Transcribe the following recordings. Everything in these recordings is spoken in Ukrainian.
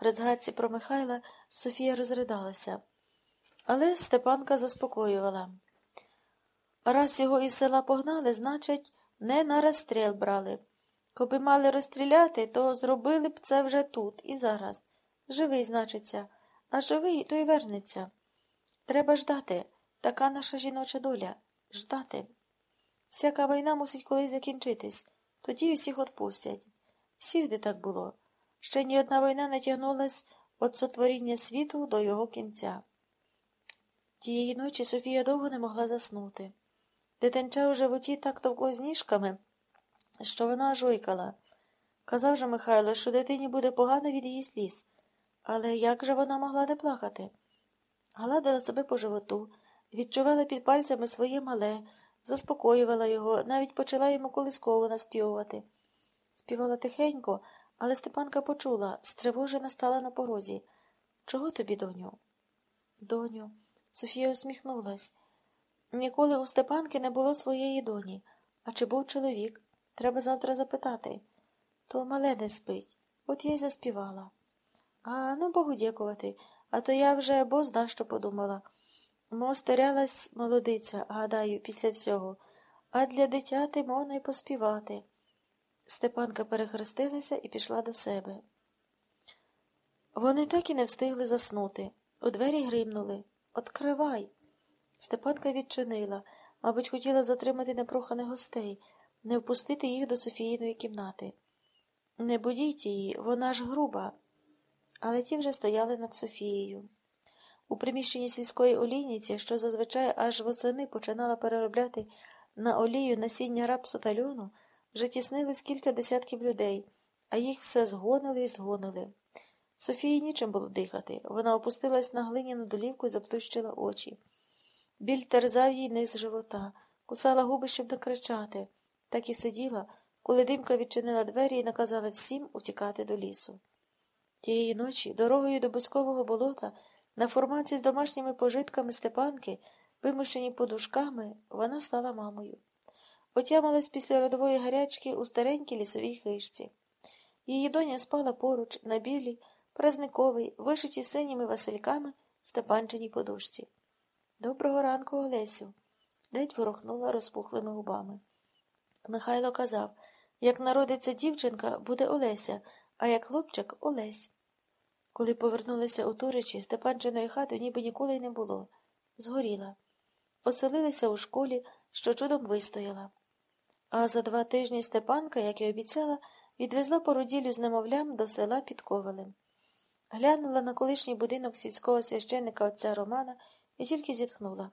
При згадці про Михайла Софія розридалася, але Степанка заспокоювала. Раз його із села погнали, значить, не на розстріл брали. Коби мали розстріляти, то зробили б це вже тут і зараз. Живий, значиться, а живий, то й вернеться. Треба ждати. Така наша жіноча доля ждати. Всяка війна мусить колись закінчитись, тоді усіх отпустять. Всіх так було. Ще ні одна війна не тягнулась від сотворіння світу до його кінця. Тієї ночі Софія довго не могла заснути. Дитинча у животі так товкло з ніжками, що вона жуйкала. Казав же Михайло, що дитині буде погано від її сліз. Але як же вона могла не плакати? Гладила себе по животу, відчувала під пальцями своє мале, заспокоювала його, навіть почала йому колисково наспівувати. Співала тихенько, але Степанка почула, стривожена стала на порозі. Чого тобі, доню? Доню, Софія усміхнулась. Ніколи у Степанки не було своєї доні. А чи був чоловік? Треба завтра запитати. То мале не спить. От я й заспівала. А ну Богу дякувати, а то я вже бо зна що подумала. Мо стерялась молодиця, гадаю, після всього, а для дитяти можна й поспівати. Степанка перехрестилася і пішла до себе. Вони так і не встигли заснути. У двері гримнули. Откривай. Степанка відчинила, мабуть, хотіла затримати непроханих гостей, не впустити їх до Софіїної кімнати. Не будіть її, вона ж груба. Але ті вже стояли над Софією. У приміщенні сільської олійниці, що зазвичай аж восени починала переробляти на олію насіння рапсу та льону, вже тіснились кілька десятків людей, а їх все згонили і згонили. Софії нічим було дихати. Вона опустилась на глиняну долівку і заплющила очі. Біль терзав їй низ живота, кусала губи, щоб не кричати, так і сиділа, коли димка відчинила двері і наказала всім утікати до лісу. Тієї ночі дорогою до бузькового болота, на формаці з домашніми пожитками Степанки, вимушені подушками, вона стала мамою. Отямилась після родової гарячки у старенькій лісовій хижці. Її доня спала поруч, на білій, празниковій, вишитій синіми васильками Степанчиній подушці. Доброго ранку, Олесю. Ледь ворухнула розпухлими губами. Михайло казав як народиться дівчинка, буде Олеся, а як хлопчик Олесь. Коли повернулися у Туричі, Степанчиної хати ніби ніколи й не було. Згоріла. Оселилися у школі, що чудом вистояла. А за два тижні Степанка, як і обіцяла, відвезла породілю з немовлям до села під Ковалем. Глянула на колишній будинок сільського священника отця Романа і тільки зітхнула.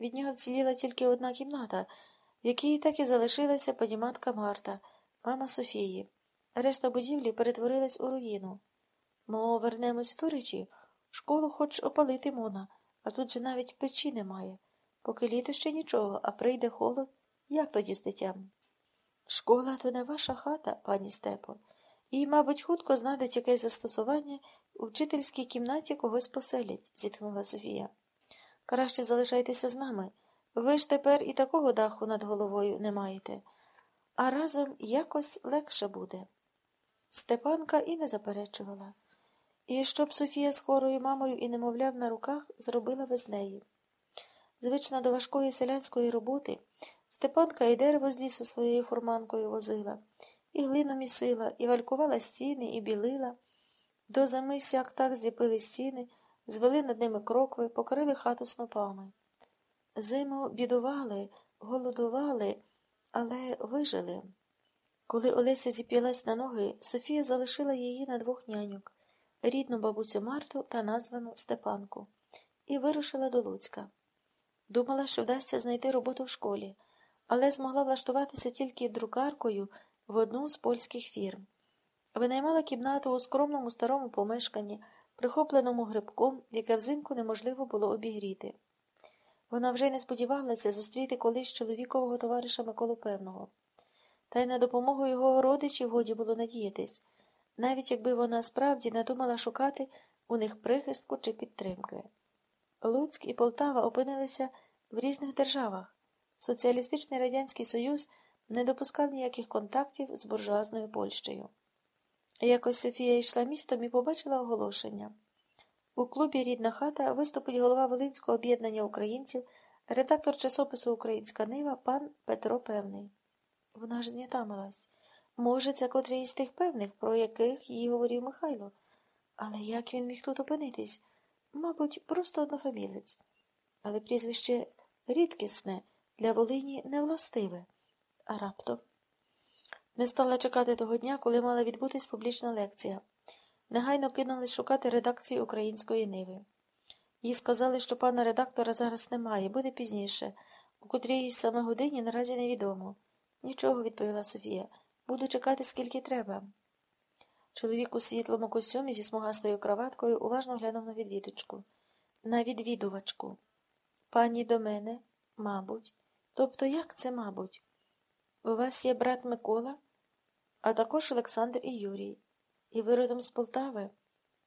Від нього вціліла тільки одна кімната, в якій так і залишилася падіматка Марта, мама Софії. Решта будівлі перетворилась у руїну. Мо вернемось в Туричі, школу хоч опалити мона, а тут же навіть печі немає. Поки літо ще нічого, а прийде холод, як тоді з дитям? Школа то не ваша хата, пані Степо, і, мабуть, хутко знайдуть якесь застосування у вчительській кімнаті когось поселять, зітхнула Софія. Краще залишайтеся з нами. Ви ж тепер і такого даху над головою не маєте, а разом якось легше буде. Степанка і не заперечувала. І щоб Софія з хворою мамою і немовляв на руках, зробила без неї. Звична до важкої селянської роботи, Степанка і дерево з лісу своєю фурманкою возила, і глину місила, і валькувала стіни, і білила. До зими сяк так зліпили стіни, звели над ними крокви, покрили хату снопами. Зиму бідували, голодували, але вижили. Коли Олеся зіп'ялась на ноги, Софія залишила її на двох няньок рідну бабусю Марту та названу Степанку, і вирушила до Луцька. Думала, що вдасться знайти роботу в школі, але змогла влаштуватися тільки друкаркою в одну з польських фірм. Винаймала кімнату у скромному старому помешканні, прихопленому грибком, яке взимку неможливо було обігріти. Вона вже й не сподівалася зустріти колись чоловікового товариша Миколу Певного. Та й на допомогу його родичів годі було надіятись, навіть якби вона справді надумала шукати у них прихистку чи підтримки. Луцьк і Полтава опинилися в різних державах. Соціалістичний Радянський Союз не допускав ніяких контактів з буржуазною Польщею. Якось Софія йшла містом і побачила оголошення. У клубі Рідна хата виступить голова Волинського об'єднання українців, редактор часопису Українська Нива пан Петро Певний. Вона ж знятамилась. Може, це котрий із тих певних, про яких їй говорив Михайло. Але як він міг тут опинитись? Мабуть, просто однофамілець. Але прізвище рідкісне, для Волині невластиве. А раптом не стала чекати того дня, коли мала відбутись публічна лекція. Негайно кинулись шукати редакцію української ниви. Їй сказали, що пана редактора зараз немає, буде пізніше, у котрій саме годині наразі невідомо. Нічого, відповіла Софія. Буду чекати, скільки треба. Чоловік у світлому костюмі зі смугастою краваткою уважно глянув на відвідувачку. На відвідувачку. Пані до мене, мабуть. Тобто, як це, мабуть? У вас є брат Микола, а також Олександр і Юрій. І ви родом з Полтави.